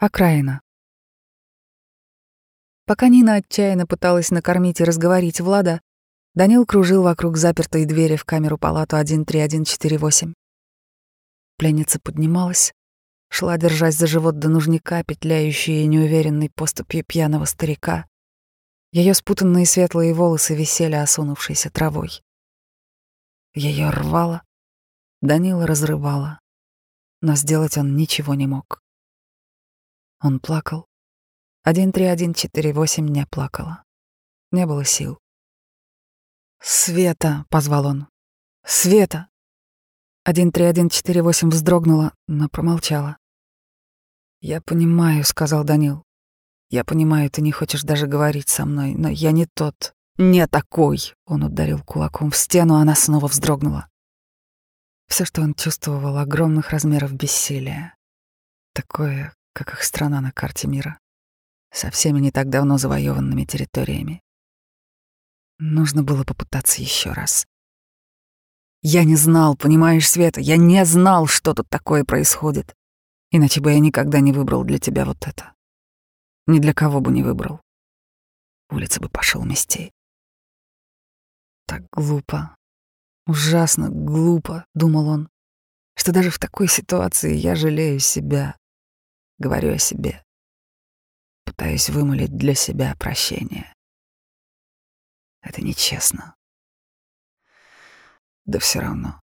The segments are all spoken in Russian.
Окраина. Пока Нина отчаянно пыталась накормить и разговорить Влада, Данил кружил вокруг запертой двери в камеру-палату 13148. Пленница поднималась, шла, держась за живот до нужника, петляющей и неуверенной поступью пьяного старика. Ее спутанные светлые волосы висели осунувшейся травой. Ее рвало, Данила разрывала, но сделать он ничего не мог. Он плакал. 13148 не плакала. Не было сил. «Света!» — позвал он. «Света!» 13148 вздрогнула, но промолчала. «Я понимаю», — сказал Данил. «Я понимаю, ты не хочешь даже говорить со мной, но я не тот, не такой!» Он ударил кулаком в стену, она снова вздрогнула. Все, что он чувствовал, огромных размеров бессилия. Такое, как их страна на карте мира, со всеми не так давно завоеванными территориями. Нужно было попытаться еще раз. Я не знал, понимаешь, Света, я не знал, что тут такое происходит. Иначе бы я никогда не выбрал для тебя вот это. Ни для кого бы не выбрал. Улица бы пошел мести. Так глупо, ужасно глупо, думал он, что даже в такой ситуации я жалею себя, Говорю о себе. Пытаюсь вымолить для себя прощение. Это нечестно. Да все равно.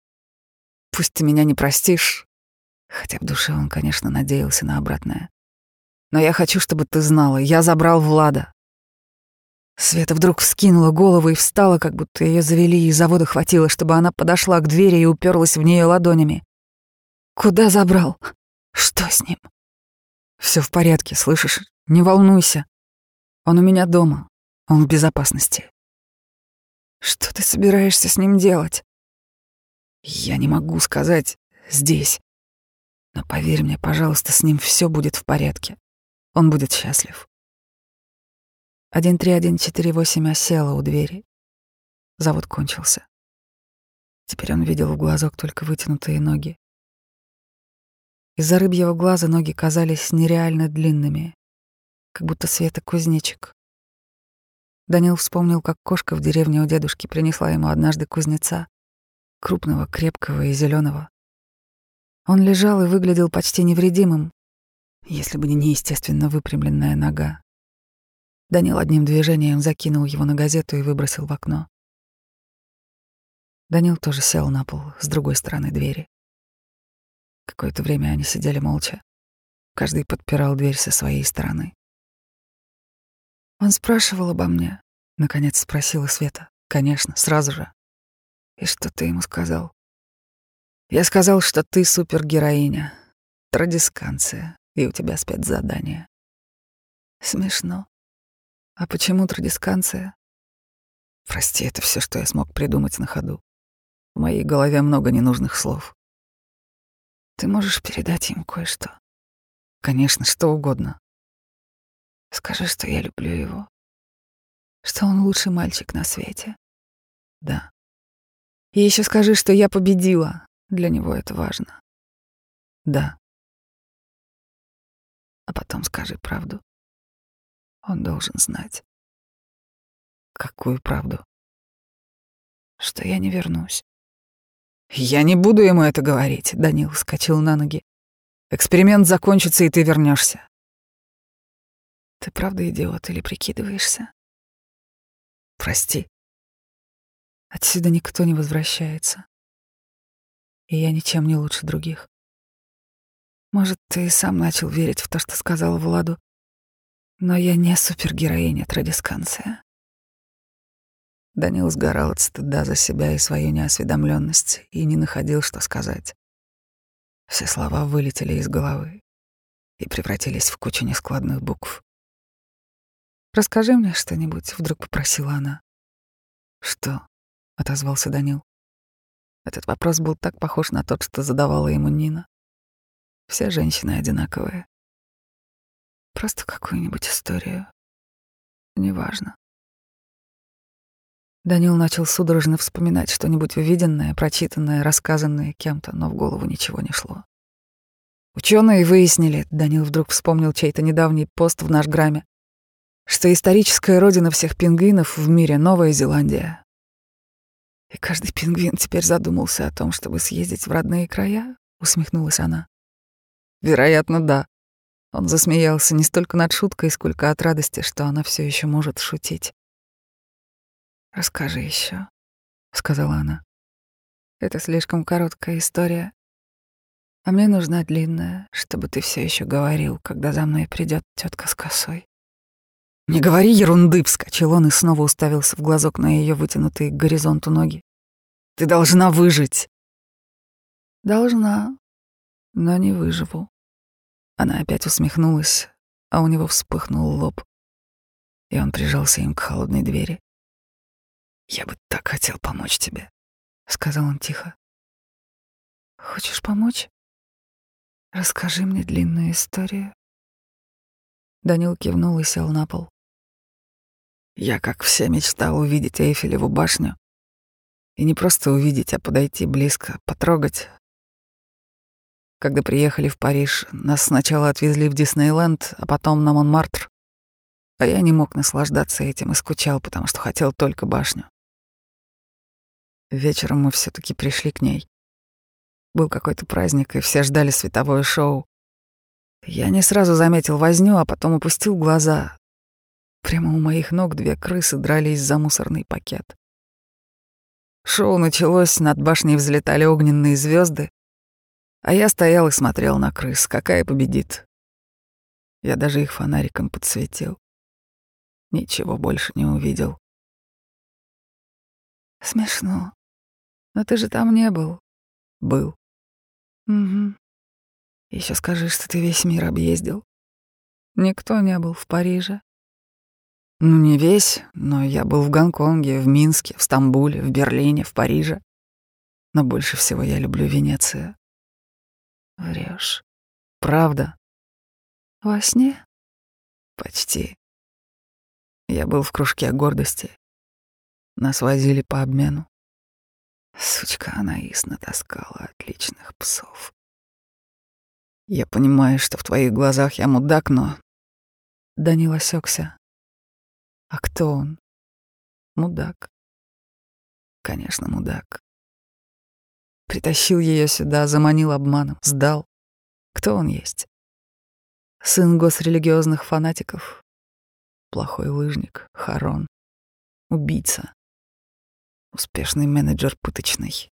Пусть ты меня не простишь, хотя в душе он, конечно, надеялся на обратное. Но я хочу, чтобы ты знала, я забрал Влада. Света вдруг вскинула голову и встала, как будто ее завели, и завода хватило, чтобы она подошла к двери и уперлась в нее ладонями. Куда забрал? Что с ним? Все в порядке, слышишь? Не волнуйся. Он у меня дома. Он в безопасности. Что ты собираешься с ним делать? Я не могу сказать здесь. Но поверь мне, пожалуйста, с ним все будет в порядке. Он будет счастлив. 13148 осела у двери. Завод кончился. Теперь он видел в глазок только вытянутые ноги. Из-за рыбьего глаза ноги казались нереально длинными, как будто света кузнечик. Данил вспомнил, как кошка в деревне у дедушки принесла ему однажды кузнеца, крупного, крепкого и зеленого. Он лежал и выглядел почти невредимым, если бы не неестественно выпрямленная нога. Данил одним движением закинул его на газету и выбросил в окно. Данил тоже сел на пол с другой стороны двери. Какое-то время они сидели молча. Каждый подпирал дверь со своей стороны. «Он спрашивал обо мне», — наконец спросила Света. «Конечно, сразу же». «И что ты ему сказал?» «Я сказал, что ты супергероиня, традисканция, и у тебя спецзадание». «Смешно. А почему традисканция?» «Прости, это все, что я смог придумать на ходу. В моей голове много ненужных слов. Ты можешь передать им кое-что? Конечно, что угодно. Скажи, что я люблю его. Что он лучший мальчик на свете. Да. И еще скажи, что я победила. Для него это важно. Да. А потом скажи правду. Он должен знать. Какую правду? Что я не вернусь. «Я не буду ему это говорить», — Данил вскочил на ноги. «Эксперимент закончится, и ты вернешься. «Ты правда идиот или прикидываешься?» «Прости». Отсюда никто не возвращается. И я ничем не лучше других. Может, ты и сам начал верить в то, что сказал Владу, но я не супергероиня Традисканция. Данил сгорал от стыда за себя и свою неосведомленность и не находил, что сказать. Все слова вылетели из головы и превратились в кучу нескладных букв. «Расскажи мне что-нибудь», — вдруг попросила она. «Что?» — отозвался Данил. Этот вопрос был так похож на тот, что задавала ему Нина. Все женщины одинаковые. Просто какую-нибудь историю. Неважно. Данил начал судорожно вспоминать что-нибудь увиденное, прочитанное, рассказанное кем-то, но в голову ничего не шло. Ученые выяснили, Данил вдруг вспомнил чей-то недавний пост в наш грамме, что историческая родина всех пингвинов в мире — Новая Зеландия. И каждый пингвин теперь задумался о том, чтобы съездить в родные края, усмехнулась она. Вероятно, да. Он засмеялся не столько над шуткой, сколько от радости, что она все еще может шутить. Расскажи еще, сказала она. Это слишком короткая история. А мне нужна длинная, чтобы ты все еще говорил, когда за мной придет тетка с косой. «Не говори ерунды!» — вскочил он и снова уставился в глазок на ее вытянутые к горизонту ноги. «Ты должна выжить!» «Должна, но не выживу». Она опять усмехнулась, а у него вспыхнул лоб, и он прижался им к холодной двери. «Я бы так хотел помочь тебе», — сказал он тихо. «Хочешь помочь? Расскажи мне длинную историю». Данил кивнул и сел на пол. Я, как все, мечтал увидеть Эйфелеву башню. И не просто увидеть, а подойти близко, потрогать. Когда приехали в Париж, нас сначала отвезли в Диснейленд, а потом на Монмартр. А я не мог наслаждаться этим и скучал, потому что хотел только башню. Вечером мы все таки пришли к ней. Был какой-то праздник, и все ждали световое шоу. Я не сразу заметил возню, а потом упустил глаза, Прямо у моих ног две крысы дрались за мусорный пакет. Шоу началось, над башней взлетали огненные звезды, а я стоял и смотрел на крыс, какая победит. Я даже их фонариком подсветил. Ничего больше не увидел. Смешно. Но ты же там не был. Был. Угу. Еще скажи, что ты весь мир объездил. Никто не был в Париже. Ну, не весь, но я был в Гонконге, в Минске, в Стамбуле, в Берлине, в Париже. Но больше всего я люблю Венецию. Врешь. Правда? Во сне? Почти. Я был в кружке гордости. Нас возили по обмену. Сучка Анаис натаскала отличных псов. Я понимаю, что в твоих глазах я мудак, но... Данил осекся. А кто он? Мудак. Конечно, мудак. Притащил ее сюда, заманил обманом, сдал. Кто он есть? Сын госрелигиозных фанатиков. Плохой лыжник, Харон. Убийца. Успешный менеджер пыточный.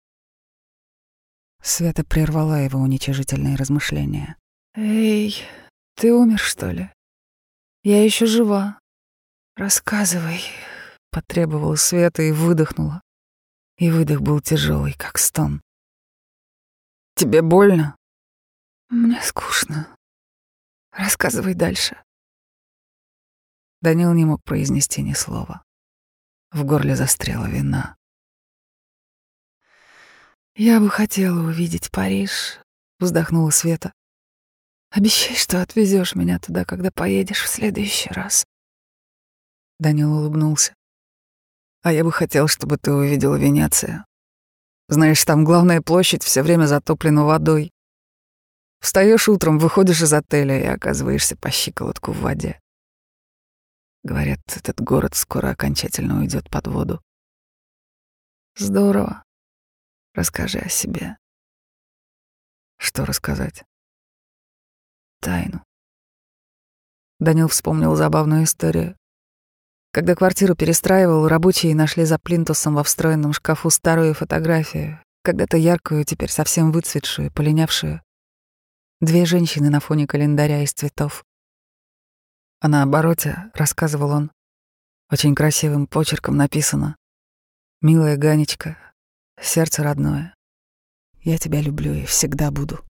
Света прервала его уничижительные размышления. «Эй, ты умер, что ли? Я еще жива. «Рассказывай», — потребовала Света и выдохнула. И выдох был тяжелый, как стон. «Тебе больно?» «Мне скучно. Рассказывай дальше». Данил не мог произнести ни слова. В горле застряла вина. «Я бы хотела увидеть Париж», — вздохнула Света. «Обещай, что отвезешь меня туда, когда поедешь в следующий раз». Данил улыбнулся. А я бы хотел, чтобы ты увидел Венецию. Знаешь, там главная площадь все время затоплена водой. Встаешь утром, выходишь из отеля и оказываешься по щиколотку в воде. Говорят, этот город скоро окончательно уйдет под воду. Здорово. Расскажи о себе. Что рассказать? Тайну. Данил вспомнил забавную историю. Когда квартиру перестраивал, рабочие нашли за плинтусом во встроенном шкафу старую фотографию, когда-то яркую, теперь совсем выцветшую, полинявшую. Две женщины на фоне календаря из цветов. А на обороте, рассказывал он, очень красивым почерком написано «Милая Ганечка, сердце родное, я тебя люблю и всегда буду.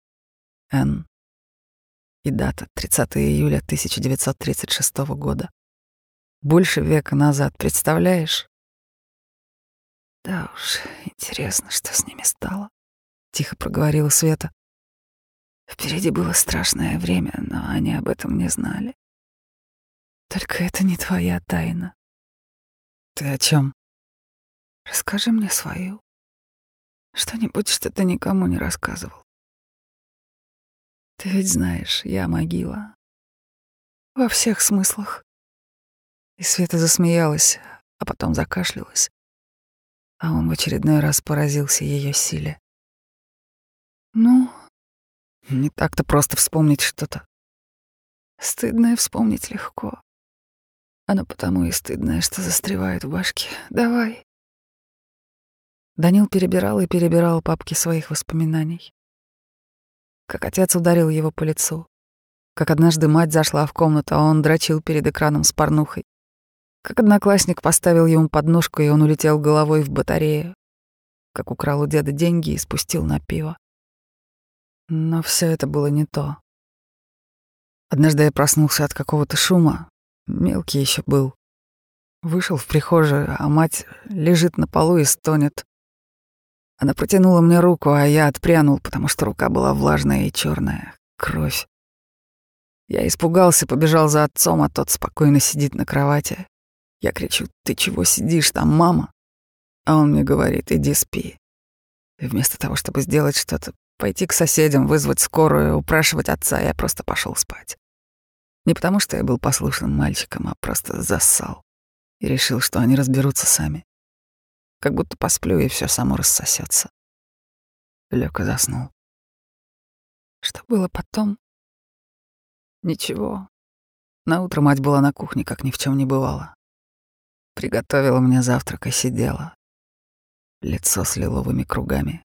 Н. И дата 30 июля 1936 года. Больше века назад, представляешь? Да уж, интересно, что с ними стало. Тихо проговорила Света. Впереди было страшное время, но они об этом не знали. Только это не твоя тайна. Ты о чем? Расскажи мне свою. Что-нибудь, что ты никому не рассказывал. Ты ведь знаешь, я могила. Во всех смыслах. И Света засмеялась, а потом закашлялась. А он в очередной раз поразился ее силе. Ну, не так-то просто вспомнить что-то. Стыдное вспомнить легко. Оно потому и стыдное, что застревает в башке. Давай. Данил перебирал и перебирал папки своих воспоминаний. Как отец ударил его по лицу. Как однажды мать зашла в комнату, а он дрочил перед экраном с порнухой. Как одноклассник поставил ему подножку, и он улетел головой в батарею. Как украл у деда деньги и спустил на пиво. Но все это было не то. Однажды я проснулся от какого-то шума. Мелкий еще был. Вышел в прихожую, а мать лежит на полу и стонет. Она протянула мне руку, а я отпрянул, потому что рука была влажная и черная. Кровь. Я испугался, побежал за отцом, а тот спокойно сидит на кровати. Я кричу, ты чего сидишь там, мама? А он мне говорит, иди спи. И вместо того, чтобы сделать что-то, пойти к соседям, вызвать скорую, упрашивать отца, я просто пошел спать. Не потому, что я был послушным мальчиком, а просто зассал. И решил, что они разберутся сами. Как будто посплю, и все само рассосется. Лёг и заснул. Что было потом? Ничего. На утро мать была на кухне, как ни в чем не бывало. Приготовила мне завтрак и сидела. Лицо с лиловыми кругами.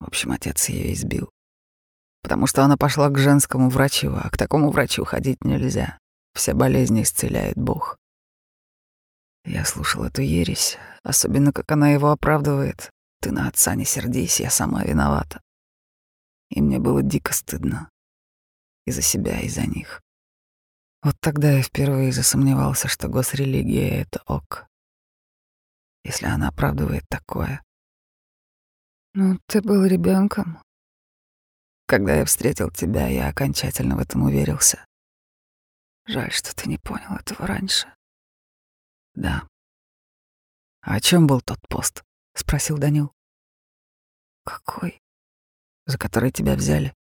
В общем, отец ее избил. Потому что она пошла к женскому врачу, а к такому врачу ходить нельзя. Все болезни исцеляет Бог. Я слушал эту ересь, особенно как она его оправдывает. Ты на отца не сердись, я сама виновата. И мне было дико стыдно. И за себя, и за них. Вот тогда я впервые засомневался, что госрелигия — это ок. Если она оправдывает такое. Ну, ты был ребенком. Когда я встретил тебя, я окончательно в этом уверился. Жаль, что ты не понял этого раньше. Да. А о чем был тот пост? спросил Данил. Какой? За который тебя взяли?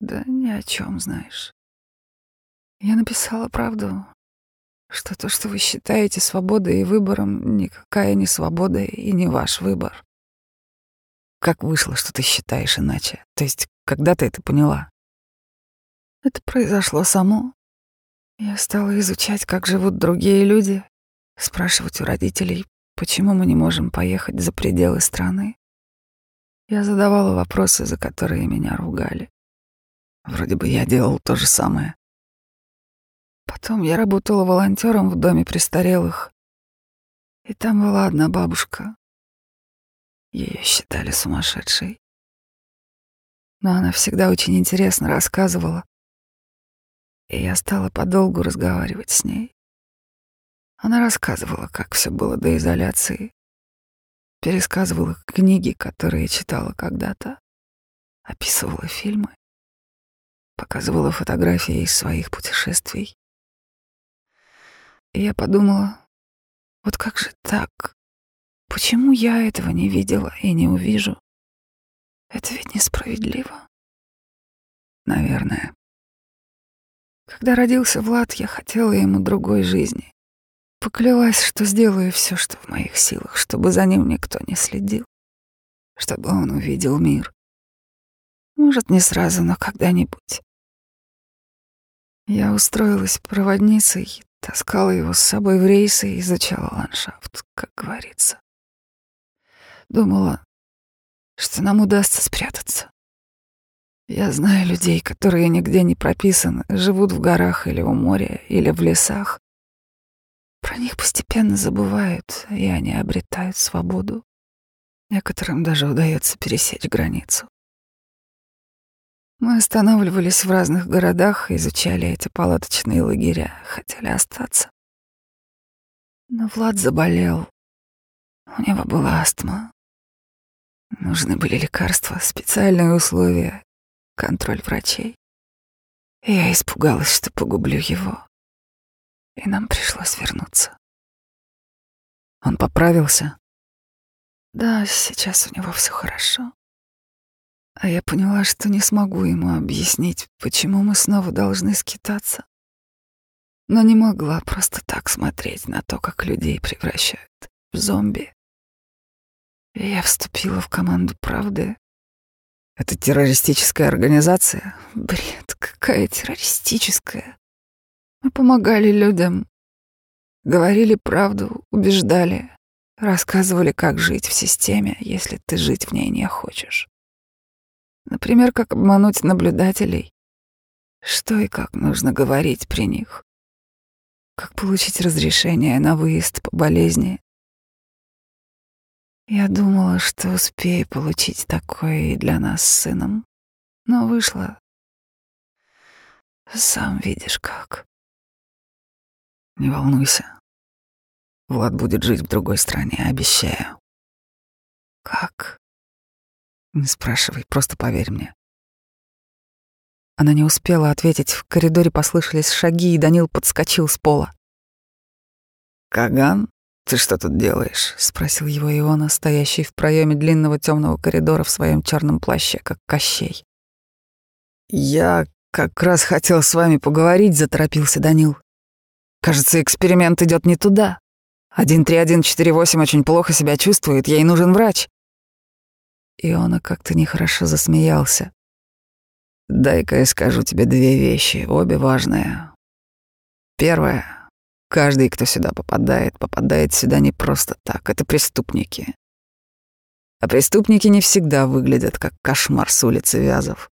Да ни о чем, знаешь. Я написала правду, что то, что вы считаете свободой и выбором, никакая не свобода и не ваш выбор. Как вышло, что ты считаешь иначе? То есть, когда ты это поняла? Это произошло само. Я стала изучать, как живут другие люди, спрашивать у родителей, почему мы не можем поехать за пределы страны. Я задавала вопросы, за которые меня ругали. Вроде бы я делал то же самое. Потом я работала волонтером в доме престарелых. И там была одна бабушка. Ее считали сумасшедшей. Но она всегда очень интересно рассказывала, и я стала подолгу разговаривать с ней. Она рассказывала, как все было до изоляции, пересказывала книги, которые читала когда-то, описывала фильмы, показывала фотографии из своих путешествий. И я подумала, вот как же так? Почему я этого не видела и не увижу? Это ведь несправедливо. Наверное. Когда родился Влад, я хотела ему другой жизни. Поклялась, что сделаю все, что в моих силах, чтобы за ним никто не следил, чтобы он увидел мир. Может, не сразу, но когда-нибудь. Я устроилась проводницей, таскала его с собой в рейсы и изучала ландшафт, как говорится. Думала, что нам удастся спрятаться. Я знаю людей, которые нигде не прописаны, живут в горах или у моря, или в лесах. Про них постепенно забывают, и они обретают свободу. Некоторым даже удается пересечь границу. Мы останавливались в разных городах, изучали эти палаточные лагеря, хотели остаться. Но Влад заболел. У него была астма. Нужны были лекарства, специальные условия, контроль врачей. Я испугалась, что погублю его. И нам пришлось вернуться. Он поправился? Да, сейчас у него все хорошо. А я поняла, что не смогу ему объяснить, почему мы снова должны скитаться. Но не могла просто так смотреть на то, как людей превращают в зомби. И я вступила в команду правды. Это террористическая организация? Бред, какая террористическая? Мы помогали людям, говорили правду, убеждали, рассказывали, как жить в системе, если ты жить в ней не хочешь. Например, как обмануть наблюдателей, что и как нужно говорить при них, как получить разрешение на выезд по болезни. Я думала, что успею получить такое и для нас с сыном, но вышло. Сам видишь как. Не волнуйся. Влад будет жить в другой стране, обещаю. Как? Не спрашивай, просто поверь мне. Она не успела ответить. В коридоре послышались шаги, и Данил подскочил с пола. «Каган, ты что тут делаешь?» — спросил его Иона, стоящий в проеме длинного темного коридора в своем черном плаще, как Кощей. «Я как раз хотел с вами поговорить», — заторопился Данил. «Кажется, эксперимент идет не туда. 13148 очень плохо себя чувствует, ей нужен врач». Иона как-то нехорошо засмеялся. «Дай-ка я скажу тебе две вещи, обе важные. Первое. Каждый, кто сюда попадает, попадает сюда не просто так. Это преступники. А преступники не всегда выглядят как кошмар с улицы Вязов.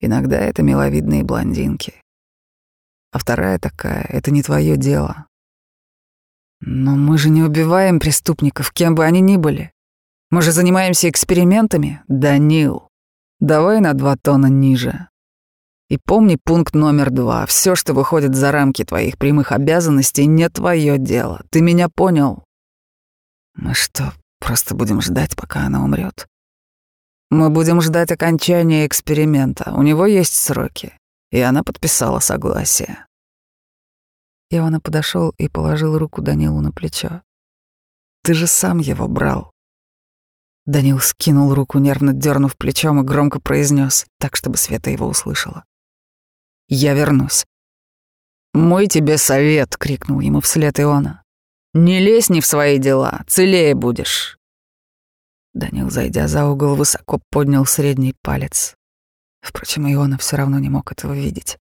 Иногда это миловидные блондинки. А вторая такая — это не твое дело. Но мы же не убиваем преступников, кем бы они ни были. Мы же занимаемся экспериментами, Данил. Давай на два тона ниже. И помни пункт номер два. Все, что выходит за рамки твоих прямых обязанностей, не твое дело. Ты меня понял? Мы что, просто будем ждать, пока она умрет? Мы будем ждать окончания эксперимента. У него есть сроки. И она подписала согласие. Иона подошел и положил руку Данилу на плечо. Ты же сам его брал. Данил скинул руку, нервно дернув плечом и громко произнес, так, чтобы Света его услышала. «Я вернусь». «Мой тебе совет!» — крикнул ему вслед Иона. «Не лезь не в свои дела, целее будешь». Данил, зайдя за угол, высоко поднял средний палец. Впрочем, Иона все равно не мог этого видеть.